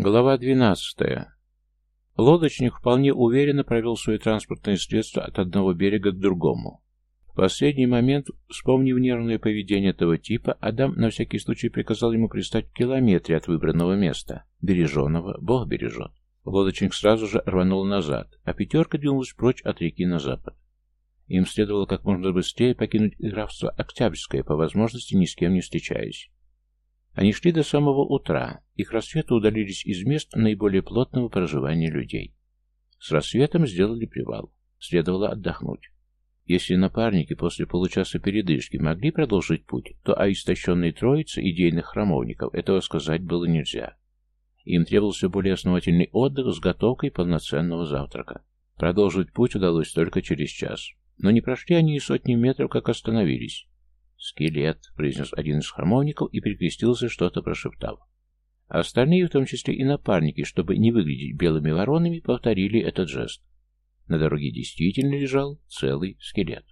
Глава 12. Лодочник вполне уверенно провел свое транспортное средство от одного берега к другому. В последний момент, вспомнив нервное поведение этого типа, Адам на всякий случай приказал ему пристать в километре от выбранного места. Береженого Бог бережет. Лодочник сразу же рванул назад, а пятерка двинулась прочь от реки на запад. Им следовало как можно быстрее покинуть графство Октябрьское, по возможности ни с кем не встречаясь. Они шли до самого утра, и к рассвету удалились из мест наиболее плотного проживания людей. С рассветом сделали привал. Следовало отдохнуть. Если напарники после получаса передышки могли продолжить путь, то о истощенной троице идейных храмовников этого сказать было нельзя. Им требовался более основательный отдых с готовкой полноценного завтрака. Продолжить путь удалось только через час. Но не прошли они и сотни метров, как остановились. «Скелет», — произнес один из храмовников и перекрестился, что-то прошептав. остальные, в том числе и напарники, чтобы не выглядеть белыми воронами, повторили этот жест. На дороге действительно лежал целый скелет.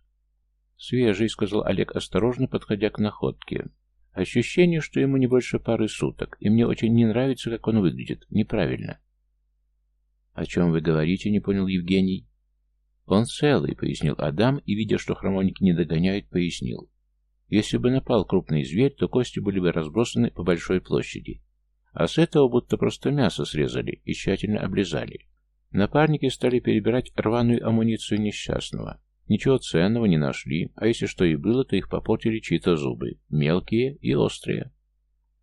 «Свежий», — сказал Олег, осторожно подходя к находке. «Ощущение, что ему не больше пары суток, и мне очень не нравится, как он выглядит. Неправильно». «О чем вы говорите?» — не понял Евгений. «Он целый», — пояснил Адам, и, видя, что храмовники не догоняют, пояснил. Если бы напал крупный зверь, то кости были бы разбросаны по большой площади. А с этого будто просто мясо срезали и тщательно облизали. Напарники стали перебирать рваную амуницию несчастного. Ничего ценного не нашли, а если что и было, то их попортили чьи-то зубы, мелкие и острые.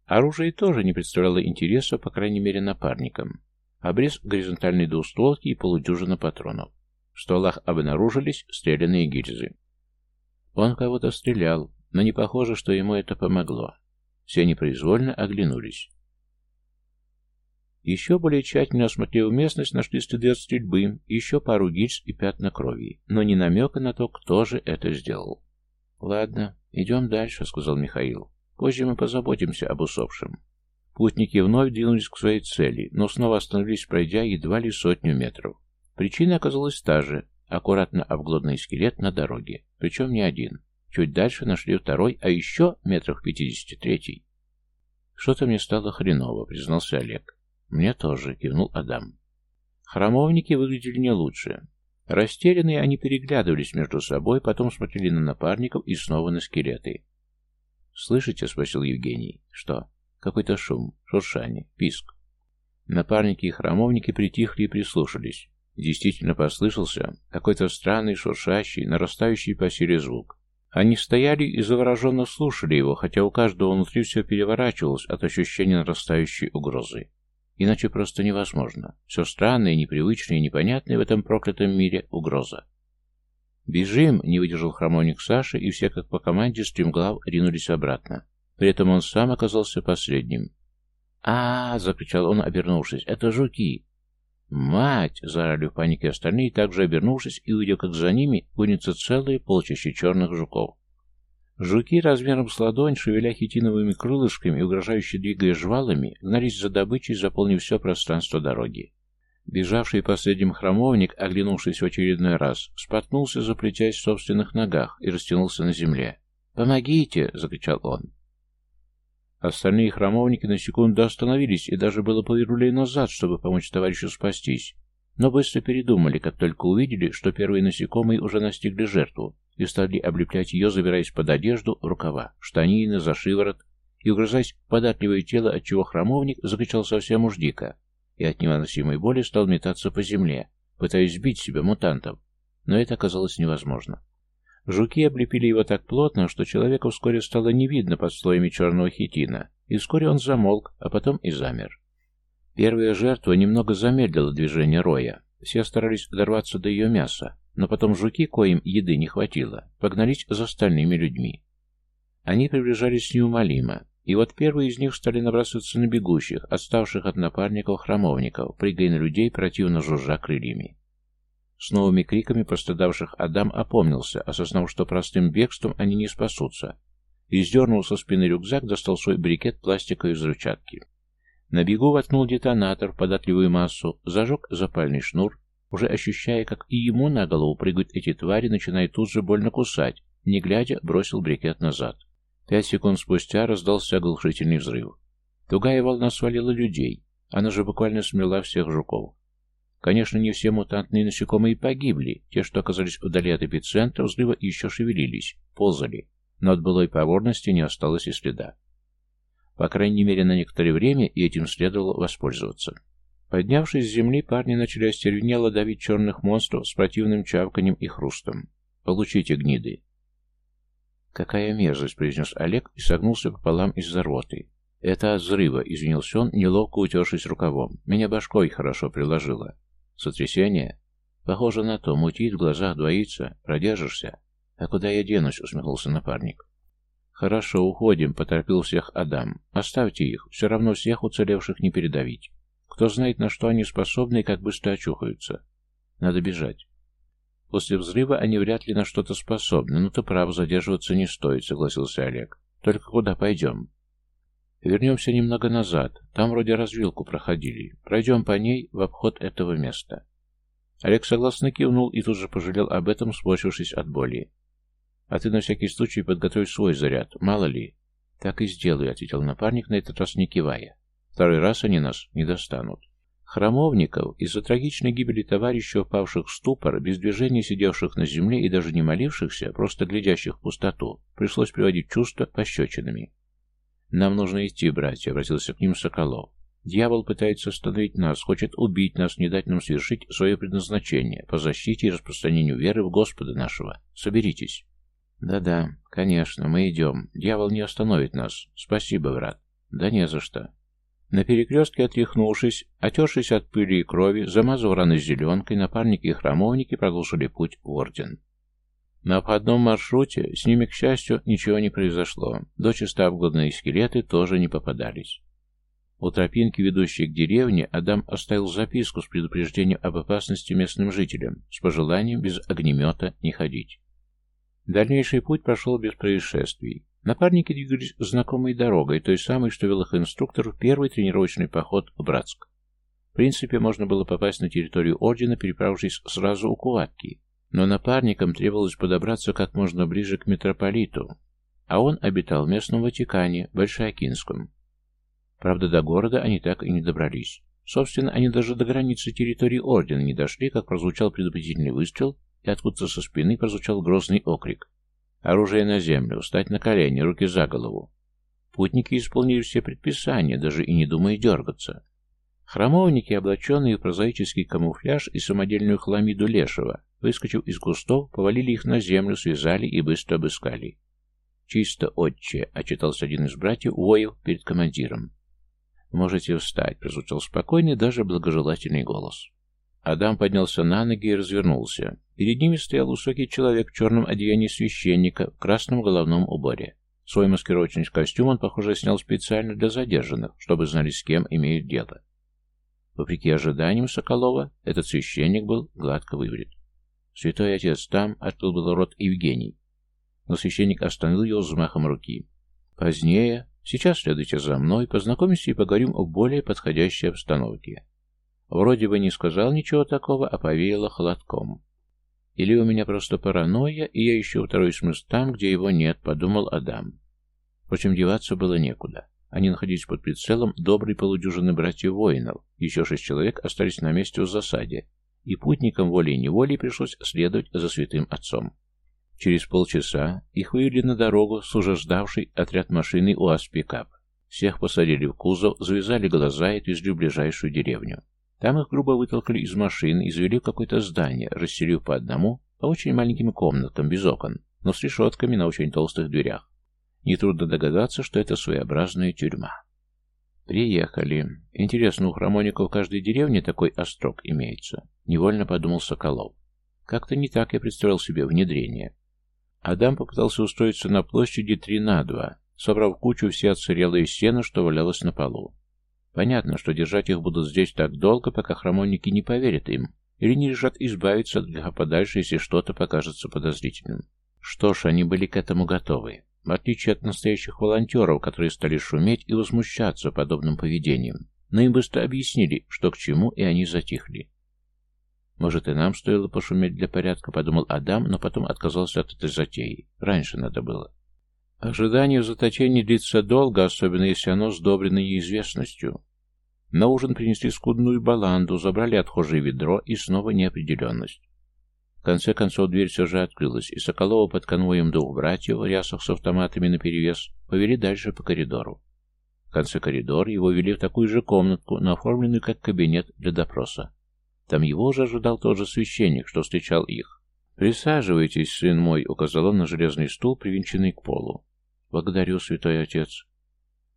Оружие тоже не представляло интереса, по крайней мере, напарникам. Обрез горизонтальной двустволки и полудюжина патронов. В стволах обнаружились стрелянные гильзы. Он кого-то стрелял, но не похоже, что ему это помогло. Все непроизвольно оглянулись. Еще более тщательно осмотрев местность, нашли следы стрельбы, еще пару гильз и пятна крови, но ни намека на то, кто же это сделал. «Ладно, идем дальше», — сказал Михаил. «Позже мы позаботимся об усопшем». Путники вновь двинулись к своей цели, но снова остановились, пройдя едва ли сотню метров. Причина оказалась та же — аккуратно обглоданный скелет на дороге, причем не один. Чуть дальше нашли второй, а еще метрах пятидесяти третий. «Что-то мне стало хреново», — признался Олег. «Мне тоже», — кивнул Адам. Храмовники выглядели не лучше. Растерянные они переглядывались между собой, потом смотрели на напарников и снова на скелеты. «Слышите?» — спросил Евгений. «Что?» «Какой-то шум, шуршание, писк». Напарники и храмовники притихли и прислушались. Действительно послышался какой-то странный, шуршащий, нарастающий по силе звук. Они стояли и завороженно слушали его, хотя у каждого внутри все переворачивалось от ощущения нарастающей угрозы. Иначе просто невозможно. Все странное, непривычное и непонятное в этом проклятом мире — угроза. «Бежим!» — не выдержал хромоник Саши, и все, как по команде, стремглав ринулись обратно. При этом он сам оказался последним. а, -а, -а закричал он, обернувшись. «Это жуки!» «Мать!» — заорали в панике остальные, также обернувшись и увидев, как за ними гонится целое полчище черных жуков. Жуки размером с ладонь, шевеля хитиновыми крылышками и угрожающе двигая жвалами, гнались за добычей, заполнив все пространство дороги. Бежавший последним храмовник, оглянувшись в очередной раз, споткнулся, заплетясь в собственных ногах, и растянулся на земле. «Помогите!» — закричал он. Остальные храмовники на секунду остановились и даже было повернули назад, чтобы помочь товарищу спастись. Но быстро передумали, как только увидели, что первые насекомые уже настигли жертву и стали облеплять ее, забираясь под одежду, рукава, штанины, за шиворот и угрызаясь в податливое тело, отчего храмовник закричал совсем уж дико и от невыносимой боли стал метаться по земле, пытаясь сбить себя мутантов. Но это оказалось невозможно. Жуки облепили его так плотно, что человека вскоре стало не видно под слоями черного хитина, и вскоре он замолк, а потом и замер. Первая жертва немного замедлила движение роя. Все старались дорваться до ее мяса, но потом жуки, коим еды не хватило, погнались за остальными людьми. Они приближались неумолимо, и вот первые из них стали набрасываться на бегущих, отставших от напарников-храмовников, прыгая на людей, противно жужжа крыльями. С новыми криками пострадавших Адам опомнился, осознав, что простым бегством они не спасутся, и сдернул со спины рюкзак, достал свой брикет пластиковой взрывчатки. На бегу воткнул детонатор в податливую массу, зажег запальный шнур, уже ощущая, как и ему на голову прыгают эти твари, начиная тут же больно кусать, не глядя, бросил брикет назад. Пять секунд спустя раздался оглушительный взрыв. Тугая волна свалила людей, Она же буквально смела всех жуков. Конечно, не все мутантные насекомые погибли. Те, что оказались вдали от эпицентра взрыва, еще шевелились, ползали. Но от былой проворности не осталось и следа. По крайней мере, на некоторое время и этим следовало воспользоваться. Поднявшись с земли, парни начали остервенело давить черных монстров с противным чавканем и хрустом. «Получите, гниды!» «Какая мерзость!» — произнес Олег и согнулся пополам из-за рвоты. «Это от взрыва», — извинился он, неловко утершись рукавом. «Меня башкой хорошо приложило». «Сотрясение?» «Похоже на то. Мутит, в глазах двоится. Продержишься?» «А куда я денусь?» — усмехнулся напарник. «Хорошо, уходим», — поторопил всех Адам. «Оставьте их. Все равно всех уцелевших не передавить. Кто знает, на что они способны и как быстро очухаются. Надо бежать». После взрыва они вряд ли на что-то способны, но ты прав, задерживаться не стоит, согласился Олег. Только куда пойдем? Вернемся немного назад. Там вроде развилку проходили. Пройдем по ней в обход этого места. Олег согласно кивнул и тут же пожалел об этом, сморщившись от боли. «А ты на всякий случай подготовь свой заряд, мало ли». «Так и сделаю», — ответил напарник, на этот раз не кивая. «Второй раз они нас не достанут». Храмовников из-за трагичной гибели товарищей, упавших в ступор, без движения сидевших на земле и даже не молившихся, просто глядящих в пустоту, пришлось приводить чувства пощечинами. «Нам нужно идти, братья», — обратился к ним Соколов. «Дьявол пытается остановить нас, хочет убить нас, не дать нам совершить свое предназначение по защите и распространению веры в Господа нашего. Соберитесь». «Да-да, конечно, мы идем. Дьявол не остановит нас. Спасибо, брат». «Да не за что. На перекрестке, отряхнувшись, отершись от пыли и крови, замазав раны зеленкой, напарники и храмовники продолжили путь в Орден. На обходном маршруте с ними, к счастью, ничего не произошло. Дочисто обглоданные скелеты тоже не попадались. У тропинки, ведущей к деревне, Адам оставил записку с предупреждением об опасности местным жителям, с пожеланием без огнемета не ходить. Дальнейший путь прошел без происшествий. Напарники двигались знакомой дорогой, той самой, что вел их инструктор в первый тренировочный поход в Братск. В принципе, можно было попасть на территорию Ордена, переправившись сразу у Куватки, но напарникам требовалось подобраться как можно ближе к митрополиту, а он обитал в местном Ватикане, Большеокинском. Правда, до города они так и не добрались. Собственно, они даже до границы территории Ордена не дошли, как прозвучал предупредительный выстрел, и откуда-то со спины прозвучал грозный окрик. Оружие на землю, встать на колени, руки за голову. Путники исполнили все предписания, даже и не думая дергаться. Храмовники, облаченные в прозаический камуфляж и самодельную хламиду лешего, выскочив из кустов, повалили их на землю, связали и быстро обыскали. «Чисто, отче», — отчитался один из братьев воев перед командиром. «Можете встать», — прозвучал спокойный, даже благожелательный голос. Адам поднялся на ноги и развернулся. Перед ними стоял высокий человек в черном одеянии священника, в красном головном уборе. Свой маскировочный костюм он, похоже, снял специально для задержанных, чтобы знали, с кем имеют дело. Вопреки ожиданиям Соколова, этот священник был гладко выбрит. «Святой отец, там!» — открыл был рот Евгений. Но священник остановил его взмахом руки. «Позднее. Сейчас следуйте за мной, познакомимся и поговорим о более подходящей обстановке». Вроде бы не сказал ничего такого, а повеяло холодком. Или у меня просто паранойя, и я ищу второй смысл там, где его нет, подумал Адам. Впрочем, деваться было некуда. Они находились под прицелом доброй полудюжины братьев-воинов, еще шесть человек остались на месте в засаде, и путникам волей-неволей пришлось следовать за святым отцом. Через полчаса их вывели на дорогу с уже ждавшей отряд машины УАЗ-пикап. Всех посадили в кузов, завязали глаза и отвезли в ближайшую деревню. Там их грубо вытолкали из машины и завели в какое-то здание, расселив по одному, по очень маленьким комнатам, без окон, но с решетками на очень толстых дверях. Нетрудно догадаться, что это своеобразная тюрьма. Приехали. Интересно, у храмоника в каждой деревне такой острог имеется? Невольно подумал Соколов. Как-то не так я представлял себе внедрение. Адам попытался устроиться на площади 3 на 2, собрав кучу все отсырелые стены, что валялось на полу. Понятно, что держать их будут здесь так долго, пока храмонники не поверят им, или не решат избавиться от греха подальше, если что-то покажется подозрительным. Что ж, они были к этому готовы. В отличие от настоящих волонтеров, которые стали шуметь и возмущаться подобным поведением. Но им быстро объяснили, что к чему, и они затихли. Может, и нам стоило пошуметь для порядка, подумал Адам, но потом отказался от этой затеи. Раньше надо было. Ожидание в заточении длится долго, особенно если оно сдобрено неизвестностью. На ужин принесли скудную баланду, забрали отхожее ведро и снова неопределенность. В конце концов дверь все же открылась, и Соколова под конвоем двух братьев, в рясах с автоматами наперевес, повели дальше по коридору. В конце коридора его вели в такую же комнатку, но оформленную как кабинет для допроса. Там его уже ожидал тот же священник, что встречал их. «Присаживайтесь, сын мой», — указал он на железный стул, привинченный к полу. «Благодарю, святой отец».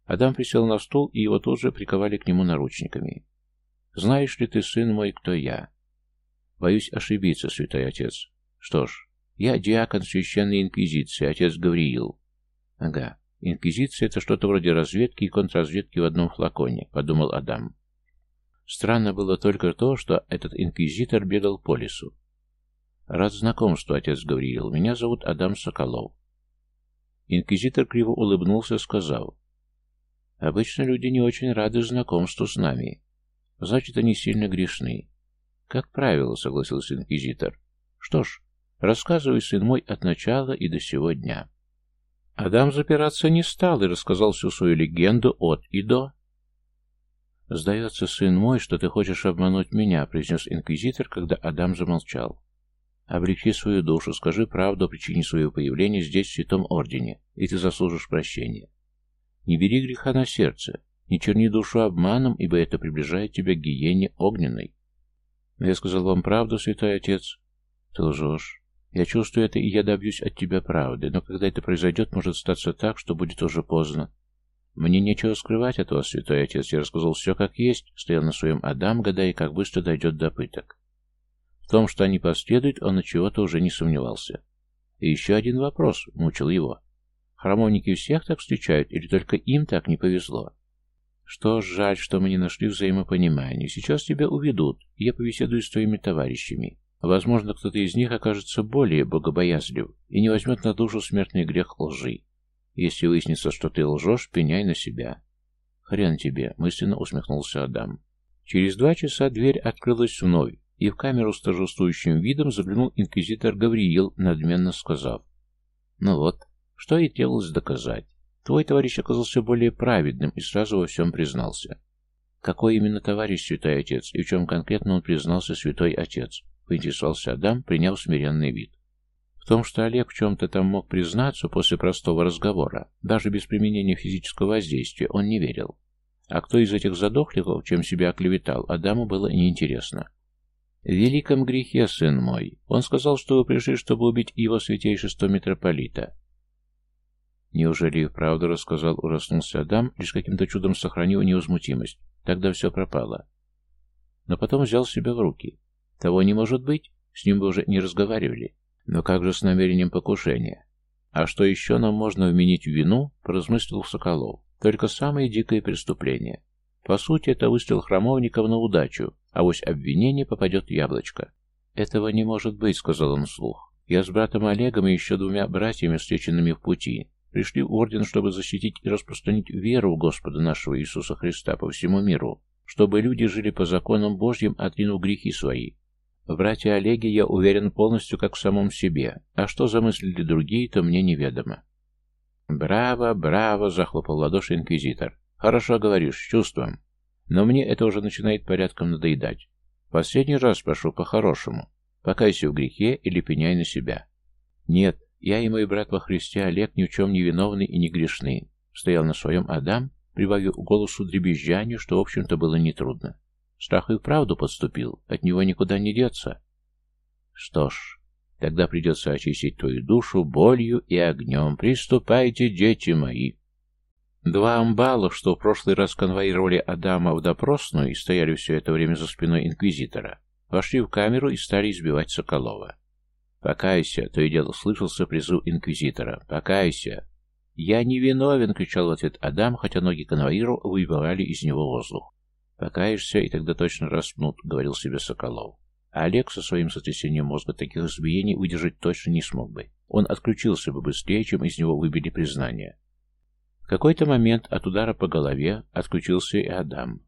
Адам присел на стул, и его тут же приковали к нему наручниками. «Знаешь ли ты, сын мой, кто я?» «Боюсь ошибиться, святой отец». «Что ж, я диакон священной инквизиции, отец Гавриил». «Ага, инквизиция — это что-то вроде разведки и контрразведки в одном флаконе», — подумал Адам. Странно было только то, что этот инквизитор бегал по лесу. «Рад знакомству, отец Гавриил. Меня зовут Адам Соколов». Инквизитор криво улыбнулся, сказав, Обычно люди не очень рады знакомству с нами. Значит, они сильно грешны. Как правило, согласился инквизитор. Что ж, рассказывай, сын мой, от начала и до сего дня. Адам запираться не стал и рассказал всю свою легенду от и до. «Сдается, сын мой, что ты хочешь обмануть меня», — произнес инквизитор, когда Адам замолчал. «Облегчи свою душу, скажи правду о причине своего появления здесь, в Святом Ордене, и ты заслужишь прощения. Не бери греха на сердце, не черни душу обманом, ибо это приближает тебя к гиене огненной. Но я сказал вам правду, святой отец. Ты лжешь. Я чувствую это, и я добьюсь от тебя правды, но когда это произойдет, может статься так, что будет уже поздно. Мне нечего скрывать от вас, святой отец. Я рассказал все как есть, стоял на своем Адам, гадая, как быстро дойдет до пыток. В том, что они последуют, он от чего-то уже не сомневался. И еще один вопрос мучил его. Храмовники всех так встречают, или только им так не повезло? Что ж, жаль, что мы не нашли взаимопонимания. Сейчас тебя уведут, и я побеседую с твоими товарищами. Возможно, кто-то из них окажется более богобоязлив и не возьмет на душу смертный грех лжи. Если выяснится, что ты лжешь, пеняй на себя. Хрен тебе, мысленно усмехнулся Адам. Через два часа дверь открылась вновь, и в камеру с торжествующим видом заглянул инквизитор Гавриил, надменно сказав. Ну вот, что и требовалось доказать. Твой товарищ оказался более праведным и сразу во всем признался. Какой именно товарищ святой отец, и в чем конкретно он признался святой отец? Поинтересовался Адам, приняв смиренный вид. В том, что Олег в чем-то там мог признаться после простого разговора, даже без применения физического воздействия, он не верил. А кто из этих задохликов, чем себя оклеветал, Адаму было неинтересно. «В великом грехе, сын мой. Он сказал, что вы пришли, чтобы убить его святейшество митрополита. Неужели и вправду рассказал, ужаснулся Адам, лишь каким-то чудом сохранил невозмутимость. Тогда все пропало. Но потом взял себя в руки. Того не может быть, с ним бы уже не разговаривали. Но как же с намерением покушения? А что еще нам можно вменить в вину, поразмыслил Соколов. Только самое дикое преступление. По сути, это выстрел храмовников на удачу, а вось обвинение попадет яблочко. «Этого не может быть», — сказал он вслух. «Я с братом Олегом и еще двумя братьями, встреченными в пути, Пришли в орден, чтобы защитить и распространить веру в Господа нашего Иисуса Христа по всему миру, чтобы люди жили по законам Божьим, отринув грехи свои. В братья Олеге я уверен полностью как в самом себе, а что замыслили другие, то мне неведомо. «Браво, браво!» — захлопал ладоши инквизитор. «Хорошо говоришь, чувством. Но мне это уже начинает порядком надоедать. Последний раз прошу по-хорошему. Покайся в грехе или пеняй на себя. Нет, я и мой брат во Христе Олег ни в чем не виновны и не грешны. Стоял на своем Адам, прибавив голосу дребезжанию, что, в общем-то, было нетрудно. Страх и вправду подступил, от него никуда не деться. Что ж, тогда придется очистить твою душу болью и огнем. Приступайте, дети мои. Два амбала, что в прошлый раз конвоировали Адама в допросную и стояли все это время за спиной инквизитора, вошли в камеру и стали избивать Соколова. «Покайся!» — то и дело слышался призыв инквизитора. «Покайся!» «Я не виновен!» — кричал в ответ Адам, хотя ноги конвоиру выбивали из него воздух. «Покаешься, и тогда точно распнут», — говорил себе Соколов. А Олег со своим сотрясением мозга таких избиений выдержать точно не смог бы. Он отключился бы быстрее, чем из него выбили признание. В какой-то момент от удара по голове отключился и Адам.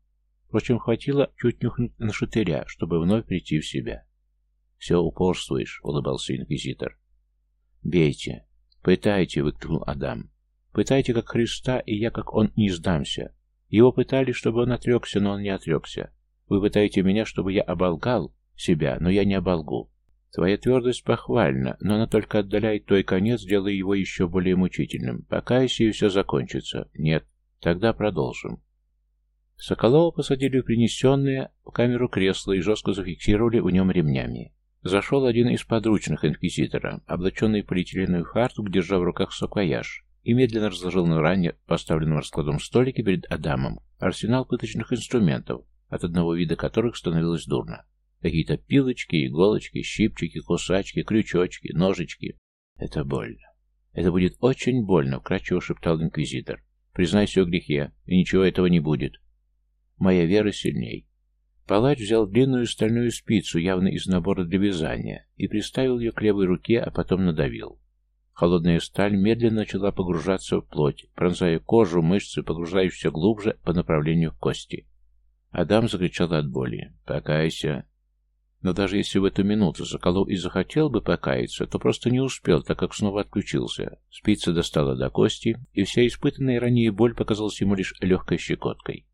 Впрочем, хватило чуть нюхнуть на шатыря, чтобы вновь прийти в себя. «Все упорствуешь», — улыбался инквизитор. «Бейте. Пытайте», — выкрикнул Адам. «Пытайте, как Христа, и я, как он, не сдамся. Его пытали, чтобы он отрекся, но он не отрекся. Вы пытаете меня, чтобы я оболгал себя, но я не оболгу. Твоя твердость похвальна, но она только отдаляет твой конец, делая его еще более мучительным. Покайся, и все закончится. Нет. Тогда продолжим. Соколова посадили в принесенное в камеру кресло и жестко зафиксировали в нем ремнями. Зашел один из подручных инквизитора, облаченный в полиэтиленовый фартук, держа в руках саквояж, и медленно разложил на ранее поставленном раскладом столике перед Адамом арсенал пыточных инструментов, от одного вида которых становилось дурно. Какие-то пилочки, иголочки, щипчики, кусачки, крючочки, ножички. Это больно. Это будет очень больно, вкрадчиво шептал инквизитор. Признайся о грехе, и ничего этого не будет. Моя вера сильней. Палач взял длинную стальную спицу, явно из набора для вязания, и приставил ее к левой руке, а потом надавил. Холодная сталь медленно начала погружаться в плоть, пронзая кожу, мышцы, погружаясь все глубже по направлению к кости. Адам закричал от боли. «Покайся!» Но даже если в эту минуту Соколов и захотел бы покаяться, то просто не успел, так как снова отключился. Спица достала до кости, и вся испытанная ранее боль показалась ему лишь легкой щекоткой.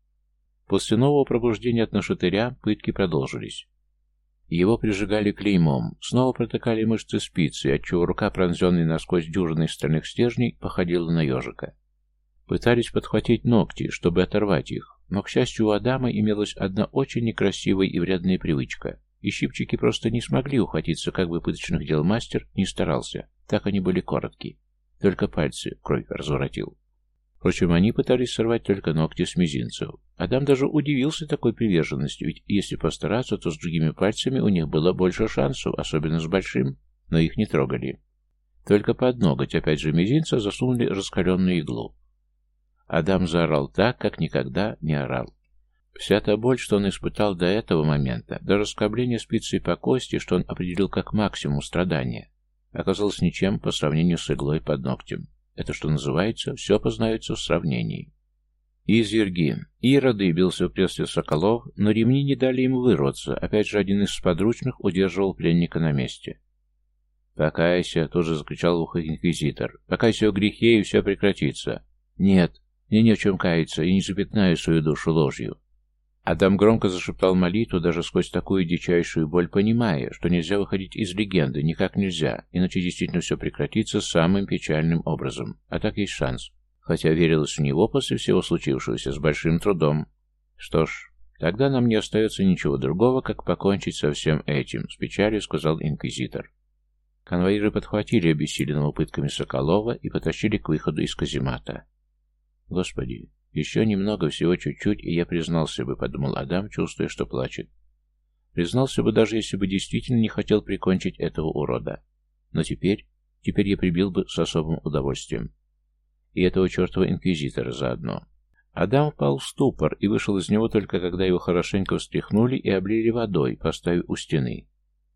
После нового пробуждения от нашатыря пытки продолжились. Его прижигали клеймом, снова протыкали мышцы спицы, отчего рука, пронзенная насквозь дюжиной стальных стержней, походила на ежика. Пытались подхватить ногти, чтобы оторвать их, но, к счастью, у Адама имелась одна очень некрасивая и вредная привычка, и щипчики просто не смогли ухватиться, как бы пыточных дел мастер не старался, так они были короткие. Только пальцы кровь разворотил. Впрочем, они пытались сорвать только ногти с мизинцев. Адам даже удивился такой приверженности, ведь если постараться, то с другими пальцами у них было больше шансов, особенно с большим, но их не трогали. Только под ноготь, опять же мизинца, засунули раскаленную иглу. Адам заорал так, как никогда не орал. Вся та боль, что он испытал до этого момента, до раскобления спицей по кости, что он определил как максимум страдания, оказалась ничем по сравнению с иглой под ногтем. Это, что называется, все познается в сравнении. Изверги. Ироды бился в кресле Соколов, но ремни не дали ему вырваться. Опять же, один из подручных удерживал пленника на месте. «Покайся!» — тоже закричал в ухо инквизитор. «Покайся о грехе, и все прекратится!» «Нет, мне не в чем каяться, и не запятнаю свою душу ложью. Адам громко зашептал молитву, даже сквозь такую дичайшую боль, понимая, что нельзя выходить из легенды, никак нельзя, иначе действительно все прекратится самым печальным образом. А так есть шанс. Хотя верилось в него после всего случившегося с большим трудом. Что ж, тогда нам не остается ничего другого, как покончить со всем этим, с печалью сказал инквизитор. Конвоиры подхватили обессиленного пытками Соколова и потащили к выходу из каземата. Господи, еще немного, всего чуть-чуть, и я признался бы, подумал Адам, чувствуя, что плачет. Признался бы, даже если бы действительно не хотел прикончить этого урода. Но теперь, теперь я прибил бы с особым удовольствием. И этого чертова инквизитора заодно. Адам впал в ступор и вышел из него только когда его хорошенько встряхнули и облили водой, поставив у стены.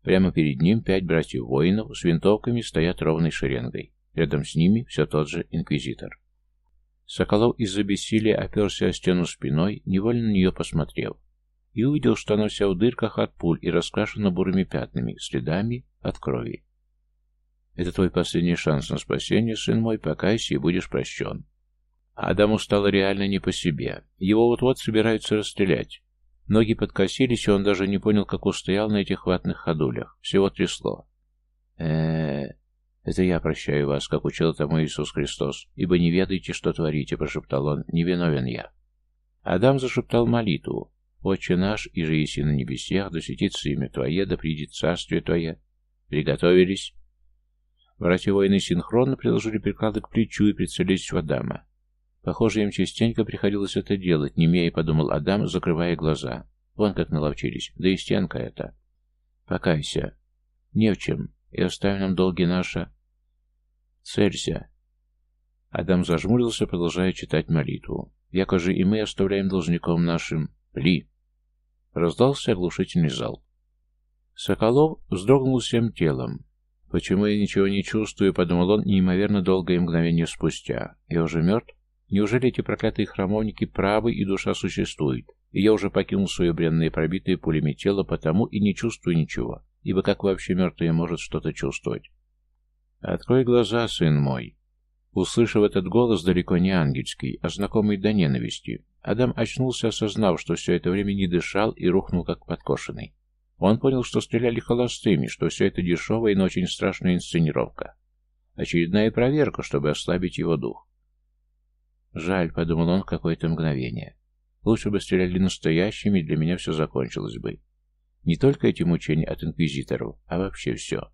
Прямо перед ним пять братьев-воинов с винтовками стоят ровной шеренгой. Рядом с ними все тот же инквизитор. Соколов из-за бессилия оперся о стену спиной, невольно на нее посмотрел, и увидел, что она вся в дырках от пуль и раскрашена бурыми пятнами, следами от крови. «Это твой последний шанс на спасение, сын мой, покайся и будешь прощен». Адаму стало реально не по себе. Его вот-вот собираются расстрелять. Ноги подкосились, и он даже не понял, как устоял на этих ватных ходулях. Всего трясло. э «Это я прощаю вас, как учил тому Иисус Христос, ибо не ведаете, что творите», — прошептал он, — «не виновен я». Адам зашептал молитву. «Отче наш, и же еси на небесах, да светится имя Твое, да придет царствие Твое». Приготовились. Братья воины синхронно приложили приклады к плечу и прицелились в Адама. Похоже, им частенько приходилось это делать, не имея, подумал Адам, закрывая глаза. Вон как наловчились, да и стенка это. Покайся. Не в чем и оставь нам долги наши. Целься. Адам зажмурился, продолжая читать молитву. Якоже и мы оставляем должником нашим Ли. Раздался оглушительный залп. Соколов вздрогнул всем телом. «Почему я ничего не чувствую?» — подумал он неимоверно долгое мгновение спустя. «Я уже мертв? Неужели эти проклятые храмовники правы и душа существует, и я уже покинул свое бренное пробитое пулями тело, потому и не чувствую ничего?» ибо как вообще мертвый может что-то чувствовать? «Открой глаза, сын мой!» Услышав этот голос, далеко не ангельский, а знакомый до ненависти, Адам очнулся, осознав, что все это время не дышал и рухнул как подкошенный. Он понял, что стреляли холостыми, что все это дешевая, но очень страшная инсценировка. Очередная проверка, чтобы ослабить его дух. «Жаль», — подумал он в какое-то мгновение. «Лучше бы стреляли настоящими, для меня все закончилось бы. Не только эти мучения от инквизиторов, а вообще все».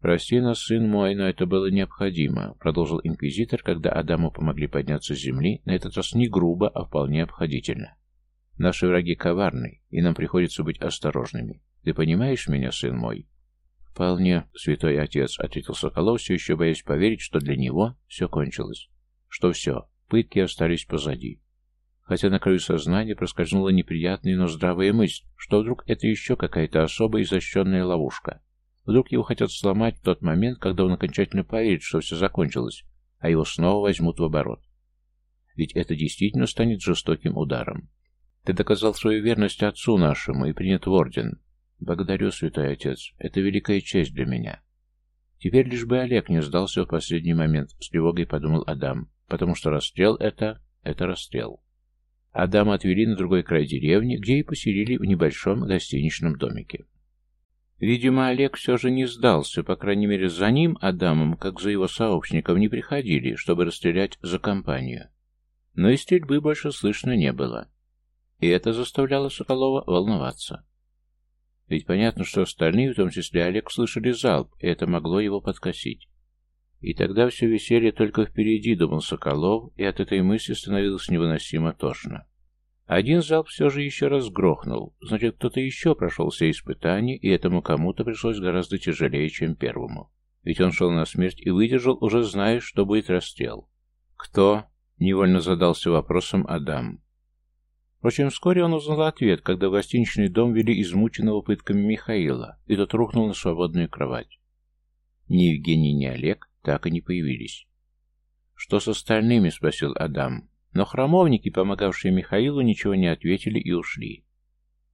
«Прости нас, сын мой, но это было необходимо», — продолжил инквизитор, когда Адаму помогли подняться с земли, на этот раз не грубо, а вполне обходительно. «Наши враги коварны, и нам приходится быть осторожными. Ты понимаешь меня, сын мой?» «Вполне, святой отец», — ответил Соколов, все еще боясь поверить, что для него все кончилось. Что все, пытки остались позади. Хотя на краю сознания проскользнула неприятная, но здравая мысль, что вдруг это еще какая-то особая изощренная ловушка. Вдруг его хотят сломать в тот момент, когда он окончательно поверит, что все закончилось, а его снова возьмут в оборот. Ведь это действительно станет жестоким ударом. Ты доказал свою верность отцу нашему и принят в орден. Благодарю, святой отец. Это великая честь для меня. Теперь лишь бы Олег не сдался в последний момент, с тревогой подумал Адам, потому что расстрел это... это расстрел. Адам отвели на другой край деревни, где и поселили в небольшом гостиничном домике. Видимо, Олег все же не сдался, по крайней мере, за ним, Адамом, как за его сообщником, не приходили, чтобы расстрелять за компанию. Но и стрельбы больше слышно не было. И это заставляло Соколова волноваться. Ведь понятно, что остальные, в том числе Олег, слышали залп, и это могло его подкосить. И тогда все веселье только впереди, думал Соколов, и от этой мысли становилось невыносимо тошно. Один залп все же еще раз грохнул. Значит, кто-то еще прошел все испытания, и этому кому-то пришлось гораздо тяжелее, чем первому. Ведь он шел на смерть и выдержал, уже зная, что будет расстрел. «Кто?» — невольно задался вопросом Адам. Впрочем, вскоре он узнал ответ, когда в гостиничный дом вели измученного пытками Михаила, и тот рухнул на свободную кровать. Ни Евгений, ни Олег так и не появились. «Что с остальными?» — спросил Адам. Но храмовники, помогавшие Михаилу, ничего не ответили и ушли.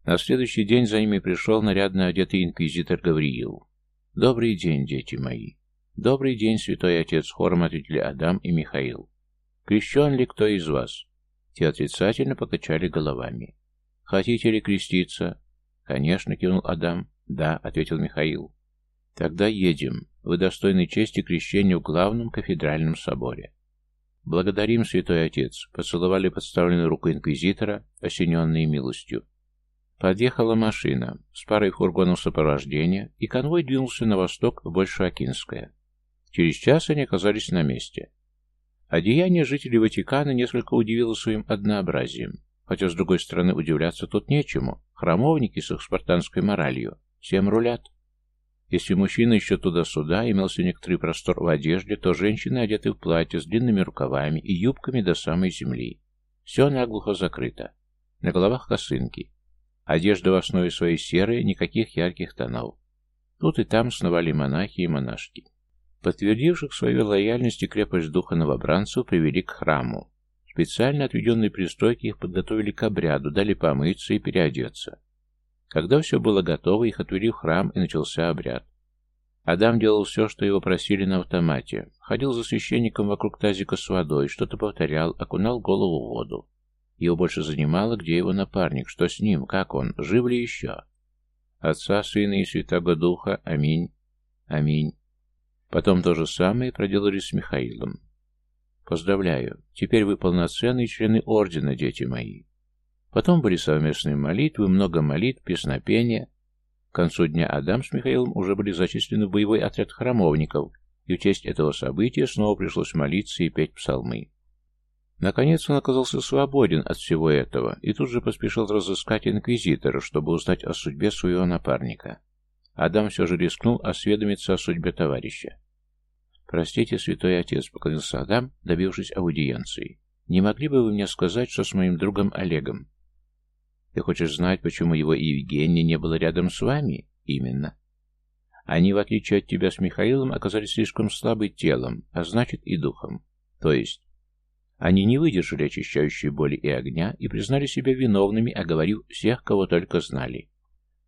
На следующий день за ними пришел нарядно одетый инквизитор Гавриил. «Добрый день, дети мои!» «Добрый день, святой отец!» — хором ответили Адам и Михаил. «Крещен ли кто из вас?» Те отрицательно покачали головами. «Хотите ли креститься?» «Конечно», — кивнул Адам. «Да», — ответил Михаил. «Тогда едем. Вы достойны чести крещения в главном кафедральном соборе». «Благодарим, святой отец», — поцеловали подставленную руку инквизитора, осененные милостью. Подъехала машина с парой фургонов сопровождения, и конвой двинулся на восток в Большоакинское. Через час они оказались на месте. Одеяние жителей Ватикана несколько удивило своим однообразием, хотя, с другой стороны, удивляться тут нечему. Храмовники с их спартанской моралью всем рулят. Если мужчина еще туда-сюда, имелся некоторый простор в одежде, то женщины одеты в платье с длинными рукавами и юбками до самой земли. Все наглухо закрыто. На головах косынки. Одежда в основе своей серая, никаких ярких тонов. Тут и там сновали монахи и монашки. Подтвердивших свою лояльность и крепость духа новобранцев привели к храму. Специально отведенные пристройки их подготовили к обряду, дали помыться и переодеться. Когда все было готово, их отвели в храм, и начался обряд. Адам делал все, что его просили на автомате. Ходил за священником вокруг тазика с водой, что-то повторял, окунал голову в воду. Его больше занимало, где его напарник, что с ним, как он, жив ли еще. Отца, Сына и Святого Духа, аминь, аминь. Потом то же самое проделали с Михаилом. Поздравляю, теперь вы полноценные члены Ордена, дети мои. Потом были совместные молитвы, много молитв, песнопения. К концу дня Адам с Михаилом уже были зачислены в боевой отряд храмовников, и в честь этого события снова пришлось молиться и петь псалмы. Наконец он оказался свободен от всего этого и тут же поспешил разыскать инквизитора, чтобы узнать о судьбе своего напарника. Адам все же рискнул осведомиться о судьбе товарища. «Простите, святой отец», — поклонился Адам, добившись аудиенции. «Не могли бы вы мне сказать, что с моим другом Олегом?» Ты хочешь знать, почему его Евгения не было рядом с вами? Именно. Они, в отличие от тебя с Михаилом, оказались слишком слабы телом, а значит и духом. То есть, они не выдержали очищающей боли и огня и признали себя виновными, оговорив всех, кого только знали.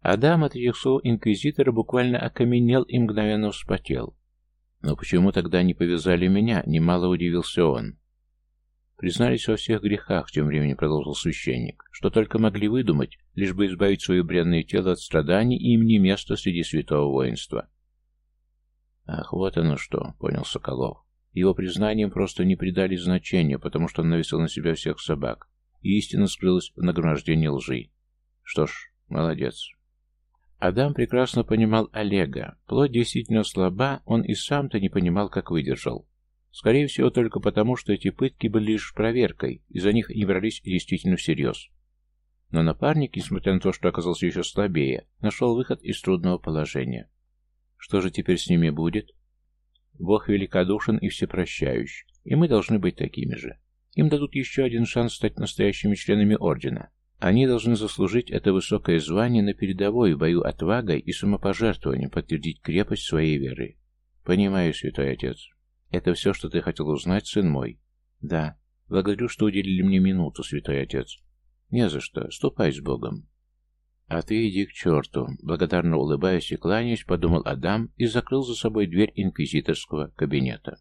Адам от этих слов инквизитора буквально окаменел и мгновенно вспотел. Но почему тогда не повязали меня, немало удивился он. Признались во всех грехах, тем временем продолжил священник, что только могли выдумать, лишь бы избавить свое бренное тело от страданий, и им не место среди святого воинства. Ах, вот оно что, понял Соколов. Его признанием просто не придали значения, потому что он навесил на себя всех собак, и истина скрылась в нагромождении лжи. Что ж, молодец. Адам прекрасно понимал Олега. Плоть действительно слаба, он и сам-то не понимал, как выдержал. Скорее всего, только потому, что эти пытки были лишь проверкой, и за них не брались действительно всерьез. Но напарник, несмотря на то, что оказался еще слабее, нашел выход из трудного положения. Что же теперь с ними будет? Бог великодушен и всепрощающий, и мы должны быть такими же. Им дадут еще один шанс стать настоящими членами Ордена. Они должны заслужить это высокое звание на передовой в бою отвагой и самопожертвованием подтвердить крепость своей веры. Понимаю, святой отец. «Это все, что ты хотел узнать, сын мой?» «Да. Благодарю, что уделили мне минуту, святой отец». «Не за что. Ступай с Богом». «А ты иди к черту!» Благодарно улыбаясь и кланяясь, подумал Адам и закрыл за собой дверь инквизиторского кабинета.